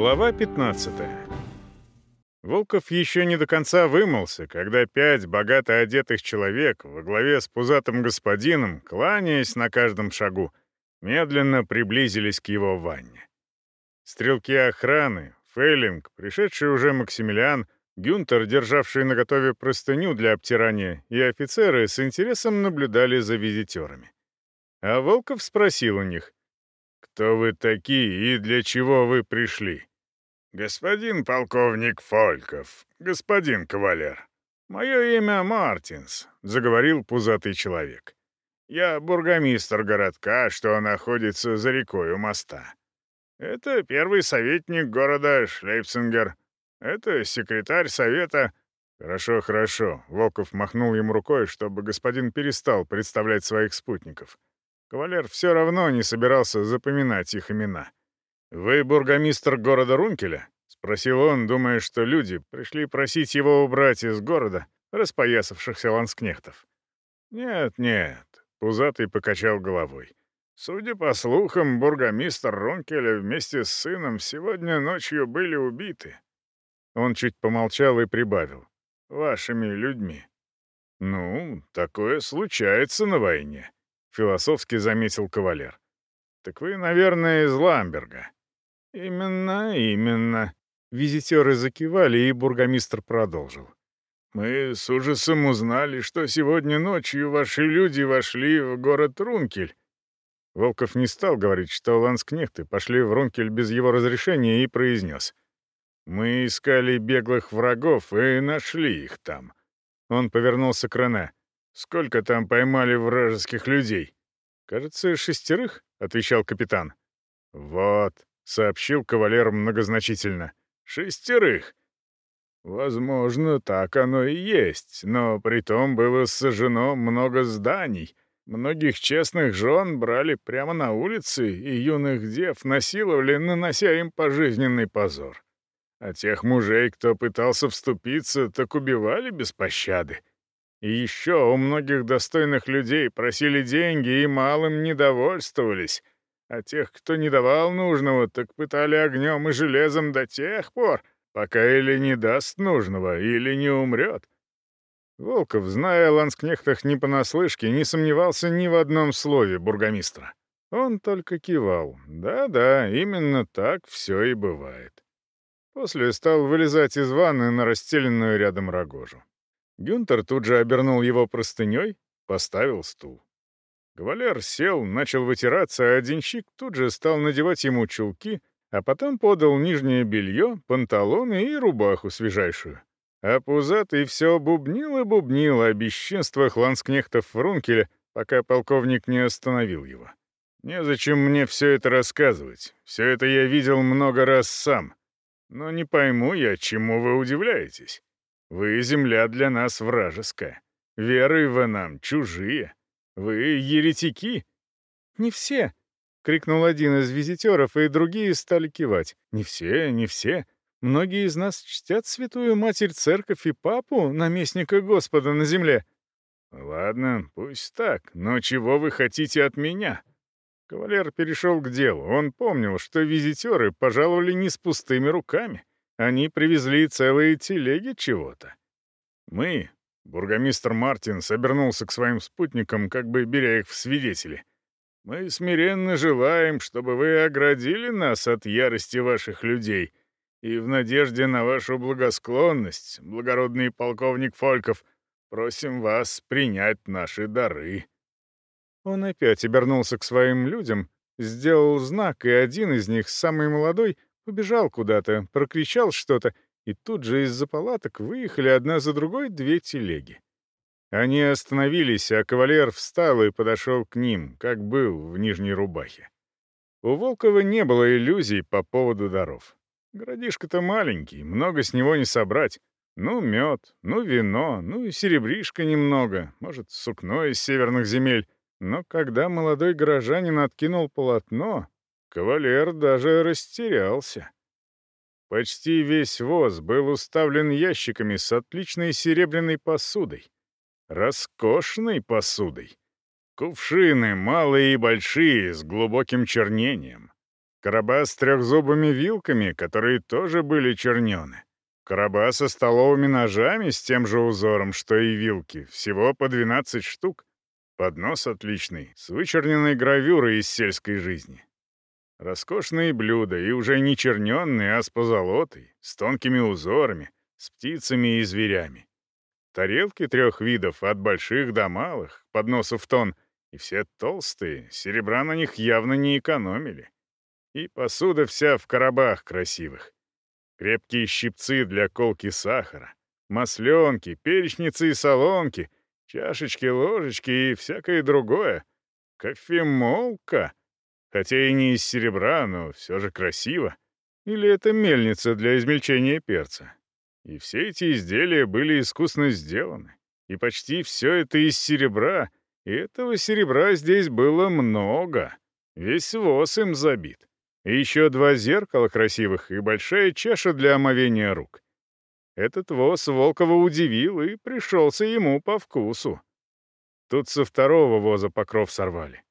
Глава 15. Волков еще не до конца вымылся, когда пять богато одетых человек во главе с пузатым господином, кланяясь на каждом шагу, медленно приблизились к его ванне. Стрелки охраны, Фейлинг, пришедший уже Максимилиан, Гюнтер, державший на готове простыню для обтирания, и офицеры с интересом наблюдали за визитерами. А Волков спросил у них, «Кто вы такие и для чего вы пришли?» «Господин полковник Фолькоф, господин кавалер, мое имя Мартинс», — заговорил пузатый человек. «Я бургомистр городка, что находится за рекой у моста. Это первый советник города Шлейпсингер. Это секретарь совета...» «Хорошо, хорошо», — Волков махнул ему рукой, чтобы господин перестал представлять своих спутников. Кавалер все равно не собирался запоминать их имена. Вы бургомистр города Рункеля?» — спросил он, думая, что люди пришли просить его убрать из города распоясавшихся ланскнехтов. «Нет, нет», — Пузатый покачал головой. «Судя по слухам, бургомистр Рункеля вместе с сыном сегодня ночью были убиты». Он чуть помолчал и прибавил. «Вашими людьми». «Ну, такое случается на войне», — философски заметил кавалер. «Так вы, наверное, из Ламберга». Именно, именно. Визитеры закивали, и бургомистр продолжил. «Мы с ужасом узнали, что сегодня ночью ваши люди вошли в город Рункель». Волков не стал говорить, что ланскнехты пошли в Рункель без его разрешения и произнес. «Мы искали беглых врагов и нашли их там». Он повернулся к Рене. «Сколько там поймали вражеских людей?» «Кажется, шестерых», — отвечал капитан. «Вот», сообщил кавалер многозначительно. «Шестерых!» Возможно, так оно и есть, но при том было сожжено много зданий. Многих честных жен брали прямо на улице, и юных дев насиловали, нанося им пожизненный позор. А тех мужей, кто пытался вступиться, так убивали без пощады. И еще у многих достойных людей просили деньги и малым недовольствовались, а тех, кто не давал нужного, так пытали огнем и железом до тех пор, пока или не даст нужного, или не умрет. Волков, зная о ланскнехтах не понаслышке, не сомневался ни в одном слове бургомистра. Он только кивал. Да-да, именно так все и бывает. После стал вылезать из ванны на расстеленную рядом рогожу. Гюнтер тут же обернул его простыней, поставил стул. Кавалер сел, начал вытираться, а денщик тут же стал надевать ему чулки, а потом подал нижнее белье, панталоны и рубаху свежайшую. А пузатый все бубнил и бубнил о бесчинствах ланскнехтов Фрункеля, пока полковник не остановил его. «Незачем мне все это рассказывать. Все это я видел много раз сам. Но не пойму я, чему вы удивляетесь. Вы — земля для нас вражеская. Веры вы нам чужие». «Вы еретики?» «Не все!» — крикнул один из визитеров, и другие стали кивать. «Не все, не все. Многие из нас чтят святую Матерь Церковь и Папу, наместника Господа на земле». «Ладно, пусть так, но чего вы хотите от меня?» Кавалер перешел к делу. Он помнил, что визитеры пожаловали не с пустыми руками. Они привезли целые телеги чего-то. «Мы Бургомистр Мартин собернулся к своим спутникам, как бы беря их в свидетели. «Мы смиренно желаем, чтобы вы оградили нас от ярости ваших людей. И в надежде на вашу благосклонность, благородный полковник Фольков, просим вас принять наши дары». Он опять обернулся к своим людям, сделал знак, и один из них, самый молодой, побежал куда-то, прокричал что-то — и тут же из-за палаток выехали одна за другой две телеги. Они остановились, а кавалер встал и подошел к ним, как был в нижней рубахе. У Волкова не было иллюзий по поводу даров. Городишко-то маленький, много с него не собрать. Ну, мед, ну, вино, ну и серебришка немного, может, сукно из северных земель. Но когда молодой горожанин откинул полотно, кавалер даже растерялся. Почти весь воз был уставлен ящиками с отличной серебряной посудой. Роскошной посудой. Кувшины, малые и большие, с глубоким чернением. Короба с трехзубыми вилками, которые тоже были чернены. Короба со столовыми ножами с тем же узором, что и вилки, всего по 12 штук. Поднос отличный, с вычерненной гравюрой из сельской жизни. Роскошные блюда и уже не черненные, а с позолотой, с тонкими узорами, с птицами и зверями. Тарелки трех видов, от больших до малых, подносов тон, и все толстые, серебра на них явно не экономили. И посуда вся в коробах красивых. Крепкие щипцы для колки сахара, масленки, перечницы и солонки, чашечки, ложечки и всякое другое. Кофемолка! хотя и не из серебра, но все же красиво. Или это мельница для измельчения перца. И все эти изделия были искусно сделаны. И почти все это из серебра, и этого серебра здесь было много. Весь воз им забит. И еще два зеркала красивых и большая чаша для омовения рук. Этот воз Волкова удивил и пришелся ему по вкусу. Тут со второго воза покров сорвали.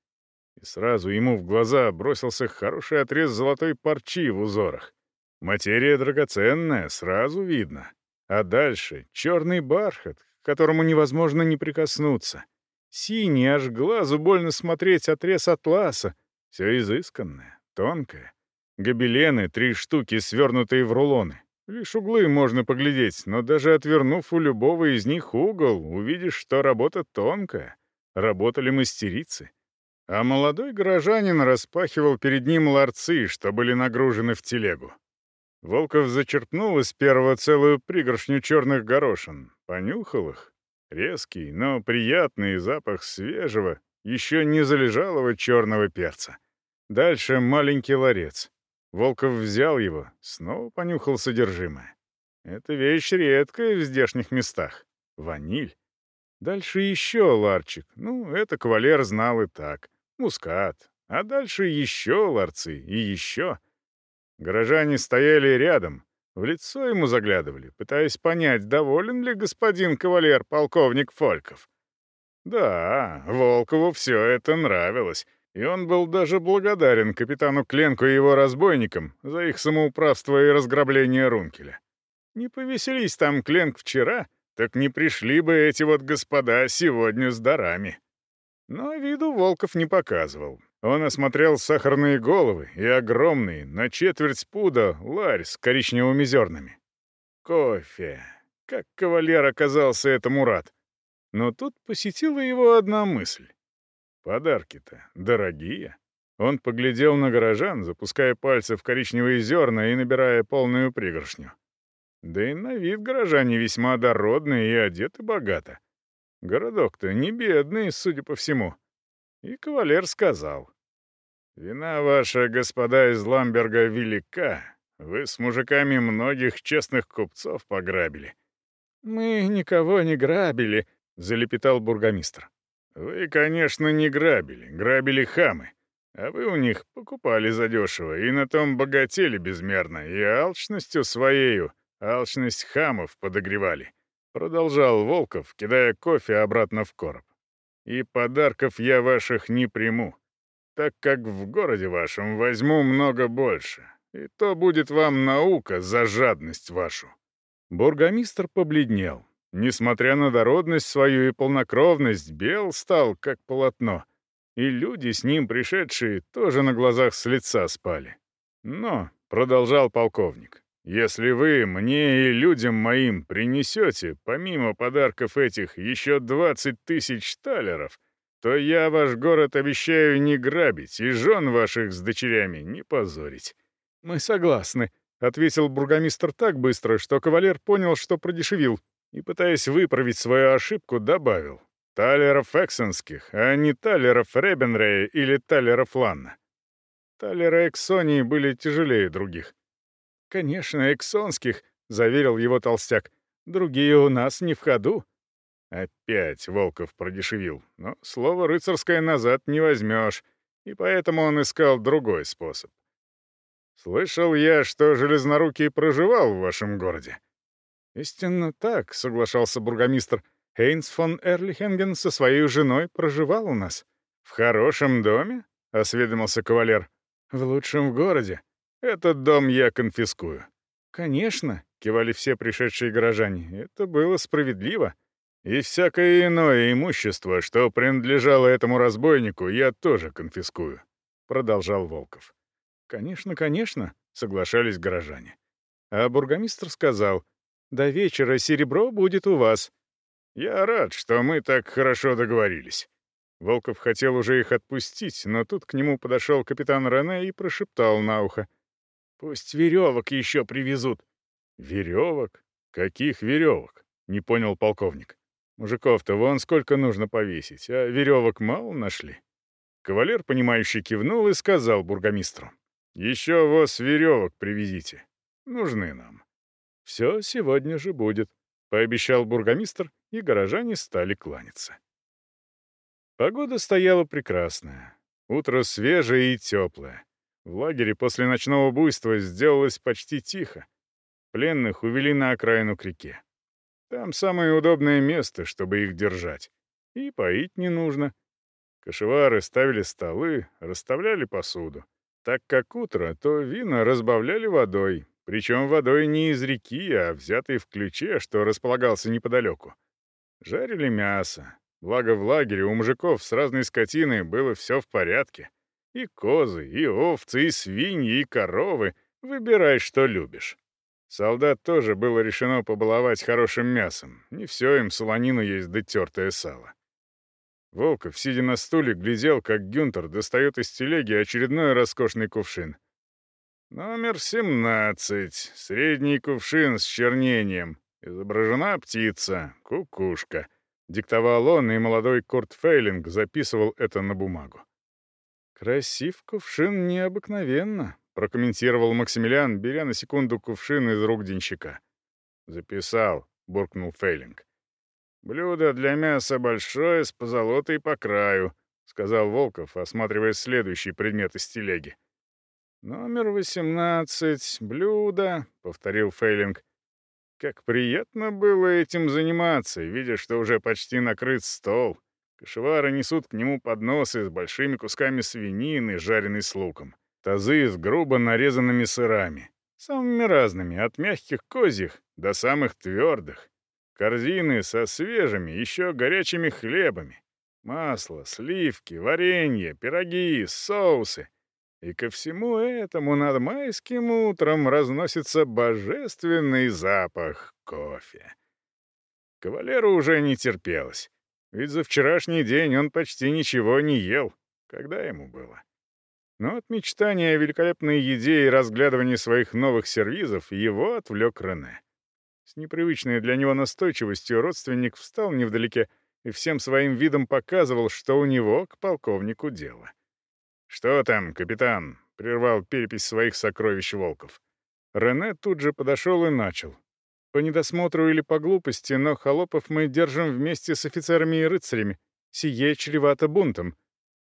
И сразу ему в глаза бросился хороший отрез золотой парчи в узорах. Материя драгоценная, сразу видно. А дальше черный бархат, к которому невозможно не прикоснуться. Синий, аж глазу больно смотреть отрез атласа. Все изысканное тонкая. Гобелены, три штуки, свернутые в рулоны. Лишь углы можно поглядеть, но даже отвернув у любого из них угол, увидишь, что А молодой горожанин распахивал перед ним ларцы, что были нагружены в телегу. Волков зачерпнул из первого целую пригоршню черных горошин, понюхал их. Резкий, но приятный запах свежего, еще не залежалого черного перца. Дальше маленький ларец. Волков взял его, снова понюхал содержимое. Это вещь редкая в здешних местах. Ваниль. Дальше еще ларчик. Ну, это кавалер знал и так. — Мускат. А дальше еще ларцы и еще. Горожане стояли рядом, в лицо ему заглядывали, пытаясь понять, доволен ли господин кавалер полковник Фольков. Да, Волкову все это нравилось, и он был даже благодарен капитану Кленку и его разбойникам за их самоуправство и разграбление Рункеля. Не повеселись там Кленк вчера, так не пришли бы эти вот господа сегодня с дарами. Но виду Волков не показывал. Он осмотрел сахарные головы и огромный, на четверть пуда, ларь с коричневыми зернами. Кофе. Как кавалер оказался этому рад. Но тут посетила его одна мысль. Подарки-то дорогие. Он поглядел на горожан, запуская пальцы в Городок-то не бедный, судя по всему. И кавалер сказал. «Вина ваша, господа из Ламберга, велика. Вы с мужиками многих честных купцов пограбили». «Мы никого не грабили», — залепетал бургомистр. «Вы, конечно, не грабили, грабили хамы. А вы у них покупали задешево и на том богатели безмерно, и алчностью своею, алчность хамов подогревали. Продолжал Волков, кидая кофе обратно в короб. «И подарков я ваших не приму, так как в городе вашем возьму много больше, и то будет вам наука за жадность вашу». Бургомистр побледнел. Несмотря на дородность свою и полнокровность, бел стал, как полотно, и люди, с ним пришедшие, тоже на глазах с лица спали. «Но», — продолжал полковник, если вы мне и людям моим принесете, помимо подарков этих, еще 20 тысяч талеров, то я ваш город обещаю не грабить и жен ваших с дочерями не позорить». «Мы согласны», — ответил бургомистр так быстро, что кавалер понял, что продешевил, и, пытаясь выправить свою ошибку, добавил. «Талеров Эксонских, а не талеров Ребенрея или талеров Ланна». Талеры Эксонии были тяжелее других. «Конечно, эксонских», — заверил его толстяк. «Другие у нас не в ходу». Опять Волков продешевил, но слово «рыцарское» назад не возьмешь, и поэтому он искал другой способ. «Слышал я, что Железнорукий проживал в вашем городе». «Истинно так», — соглашался бургомистр. «Хейнс фон Эрлихенген со своей женой проживал у нас». «В хорошем доме?» — осведомился кавалер. «В лучшем в городе. Этот дом я конфискую». «Конечно», — кивали все пришедшие горожане, — «это было справедливо». «И всякое иное имущество, что принадлежало этому разбойнику, я тоже конфискую», — продолжал Волков. «Конечно, конечно», — соглашались горожане. А бургомистр сказал, «До вечера серебро будет у вас». «Я рад, что мы так хорошо договорились». Волков хотел уже их отпустить, но тут к нему подошел капитан Рене и прошептал на ухо. Пусть веревок еще привезут. Веревок? Каких веревок? Не понял полковник. Мужиков-то вон сколько нужно повесить, а веревок мало нашли. Кавалер, понимающий, кивнул и сказал бургомистру. «Еще воз веревок привезите. Нужны нам». «Все сегодня же будет», — пообещал бургомистр, и горожане стали кланяться. Погода стояла прекрасная. Утро свежее и теплое. В лагере после ночного буйства сделалось почти тихо. Пленных увели на окраину к реке. Там самое удобное место, чтобы их держать. И поить не нужно. Кошевары ставили столы, расставляли посуду. Так как утро, то вина разбавляли водой, причем водой не из реки, а взятой в ключе, что располагался неподалеку. Жарили мясо. Благо в лагере у мужиков с разной скотиной было все в порядке — и козы, и овцы, и свиньи, и коровы. Выбирай, что любишь. Солдат тоже было решено побаловать хорошим мясом. Не все им солонину есть дотертое сало. Волков, сидя на стуле, глядел, как Гюнтер достает из телеги очередной роскошный кувшин. «Номер 17. Средний кувшин с чернением. Изображена птица. Кукушка». Диктовал он, и молодой Курт Фейлинг записывал это на бумагу. «Красив кувшин необыкновенно», — прокомментировал Максимилиан, беря на секунду кувшин из рук денщика. «Записал», — буркнул Фейлинг. «Блюдо для мяса большое, с позолотой по краю», — сказал Волков, осматривая следующий предмет из телеги. «Номер восемнадцать, блюдо», — повторил Фейлинг. «Как приятно было этим заниматься, видя, что уже почти накрыт стол». Кашевара несут к нему подносы с большими кусками свинины, жареной с луком, тазы с грубо нарезанными сырами, самыми разными, от мягких козьих до самых твердых, корзины со свежими, еще горячими хлебами, масло, сливки, варенье, пироги, соусы. И ко всему этому над майским утром разносится божественный запах кофе. Кавалеру уже не терпелось. Ведь за вчерашний день он почти ничего не ел. Когда ему было? Но от мечтания о великолепной еде и разглядывания своих новых сервизов его отвлек Рене. С непривычной для него настойчивостью родственник встал невдалеке и всем своим видом показывал, что у него к полковнику дело. «Что там, капитан?» — прервал перепись своих сокровищ волков. Рене тут же подошел и начал, «По недосмотру или по глупости, но холопов мы держим вместе с офицерами и рыцарями. Сие чревато бунтом».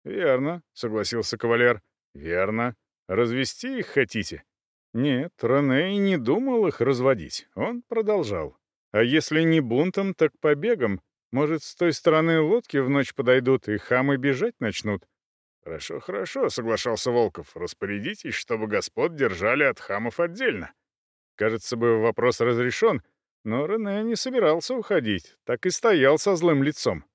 «Верно», — согласился кавалер. «Верно. Развести их хотите?» Нет, Рене и не думал их разводить. Он продолжал. «А если не бунтом, так побегом. Может, с той стороны лодки в ночь подойдут, и хамы бежать начнут?» «Хорошо, хорошо», — соглашался Волков. «Распорядитесь, чтобы Кажется бы, вопрос разрешен, но Рене не собирался уходить, так и стоял со злым лицом.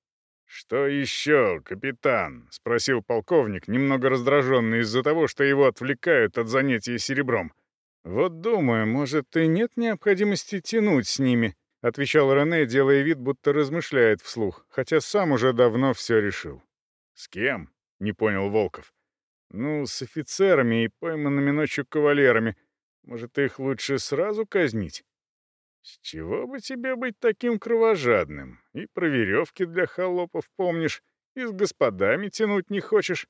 «Что еще, капитан?» — спросил полковник, немного раздраженный из-за того, что его отвлекают от занятия серебром. «Вот думаю, может, и нет необходимости тянуть с ними», — отвечал Рене, делая вид, будто размышляет вслух, хотя сам уже давно все решил. «С кем?» — не понял Волков. «Ну, с офицерами и пойманными ночью кавалерами», может, их лучше сразу казнить? С чего бы тебе быть таким кровожадным? И про веревки для холопов помнишь, и с господами тянуть не хочешь.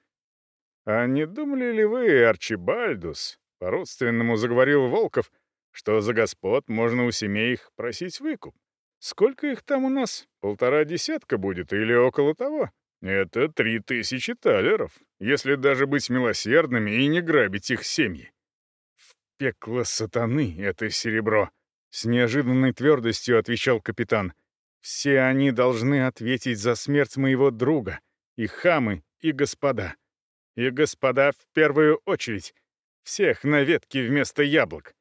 А не думали ли вы, Арчибальдус, по-родственному заговорил Волков, что за господ можно у семей их просить выкуп? Сколько их там у нас? Полтора десятка будет или около того? Это три тысячи талеров, если даже быть милосердными и не грабить их семьи пекло сатаны, это серебро!» С неожиданной твердостью отвечал капитан. «Все они должны ответить за смерть моего друга, и хамы, и господа. И господа в первую очередь. Всех на ветке вместо яблок».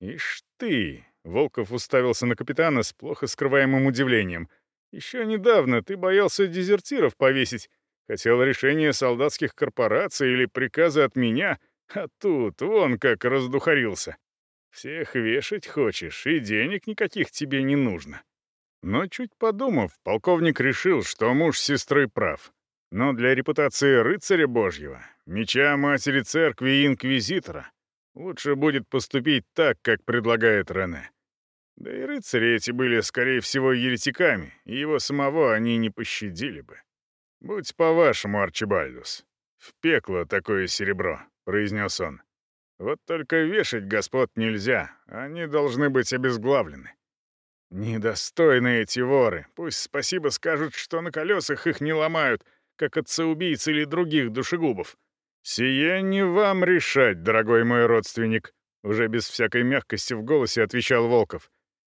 «Ишь ты!» — Волков уставился на капитана с плохо скрываемым удивлением. «Еще недавно ты боялся дезертиров повесить. Хотел решения солдатских корпораций или приказы от меня». А тут вон как раздухарился. Всех вешать хочешь, и денег никаких тебе не нужно. Но чуть подумав, полковник решил, что муж сестры прав. Но для репутации рыцаря божьего, меча матери церкви и инквизитора, лучше будет поступить так, как предлагает Рене. Да и рыцари эти были, скорее всего, еретиками, и его самого они не пощадили бы. Будь по-вашему, Арчибальдус, в пекло такое серебро произнес он. «Вот только вешать господ нельзя, они должны быть обезглавлены». «Недостойны эти воры. Пусть спасибо скажут, что на колесах их не ломают, как отца-убийц или других душегубов. Сие не вам решать, дорогой мой родственник», — уже без всякой мягкости в голосе отвечал Волков.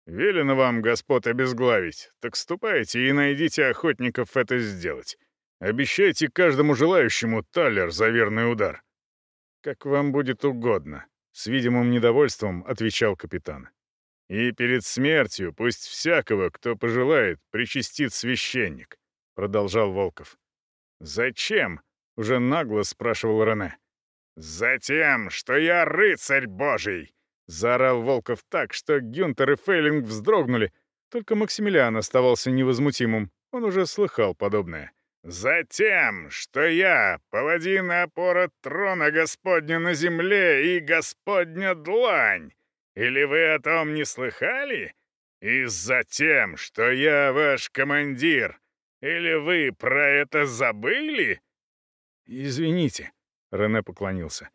«Велено вам, господ, обезглавить. Так ступайте и найдите охотников это сделать. Обещайте каждому желающему талер за верный удар». «Как вам будет угодно», — с видимым недовольством отвечал капитан. «И перед смертью пусть всякого, кто пожелает, причастит священник», — продолжал Волков. «Зачем?» — уже нагло спрашивал Рене. «Затем, что я рыцарь божий!» — заорал Волков так, что Гюнтер и Фейлинг вздрогнули. Только Максимилиан оставался невозмутимым, он уже слыхал подобное. «Затем, что я, паладин и опора трона Господня на земле и Господня длань. Или вы о том не слыхали? И затем, что я ваш командир. Или вы про это забыли?» «Извините», — Рене поклонился.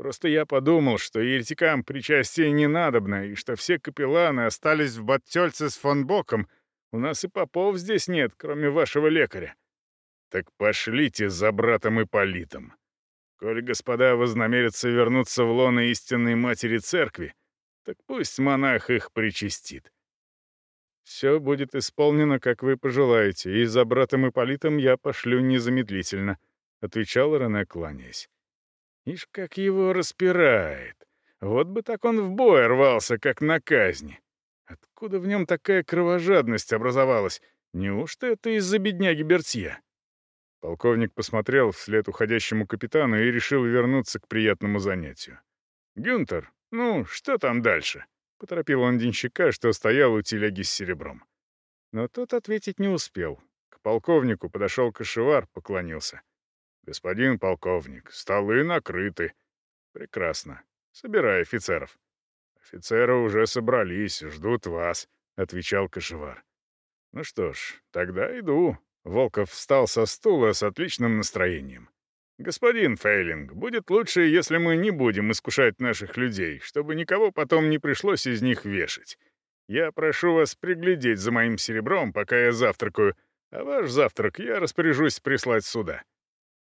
Просто я подумал, что еретикам причастие не надобно, и что все капелланы остались Так пошлите за братом Ипполитом. Коль господа вознамерятся вернуться в лоно истинной матери церкви, так пусть монах их причастит. Все будет исполнено, как вы пожелаете, и за братом Ипполитом я пошлю незамедлительно», — отвечал Рене, кланяясь. «Ишь, как его распирает! Вот бы так он в бой рвался, как на казни! Откуда в нем такая кровожадность образовалась? Неужто это из-за бедняги Бертье? Полковник посмотрел вслед уходящему капитану и решил вернуться к приятному занятию. «Гюнтер, ну, что там дальше?» — поторопил он денщика, что стоял у телеги с серебром. Но тот ответить не успел. К полковнику подошел кошевар, поклонился. «Господин полковник, столы накрыты». «Прекрасно. Собирай офицеров». «Офицеры уже собрались, ждут вас», — отвечал кошевар. «Ну что ж, тогда иду», Волков встал со стула с отличным настроением. «Господин Фейлинг, будет лучше, если мы не будем искушать наших людей, чтобы никого потом не пришлось из них вешать. Я прошу вас приглядеть за моим серебром, пока я завтракаю, а ваш завтрак я распоряжусь прислать сюда».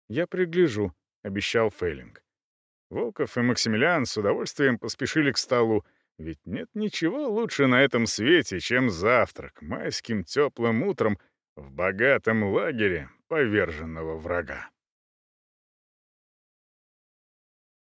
«Я пригляжу», — обещал Фейлинг. Волков и Максимилиан с удовольствием поспешили к столу, ведь нет ничего лучше на этом свете, чем завтрак майским теплым утром — в богатом лагере поверженного врага.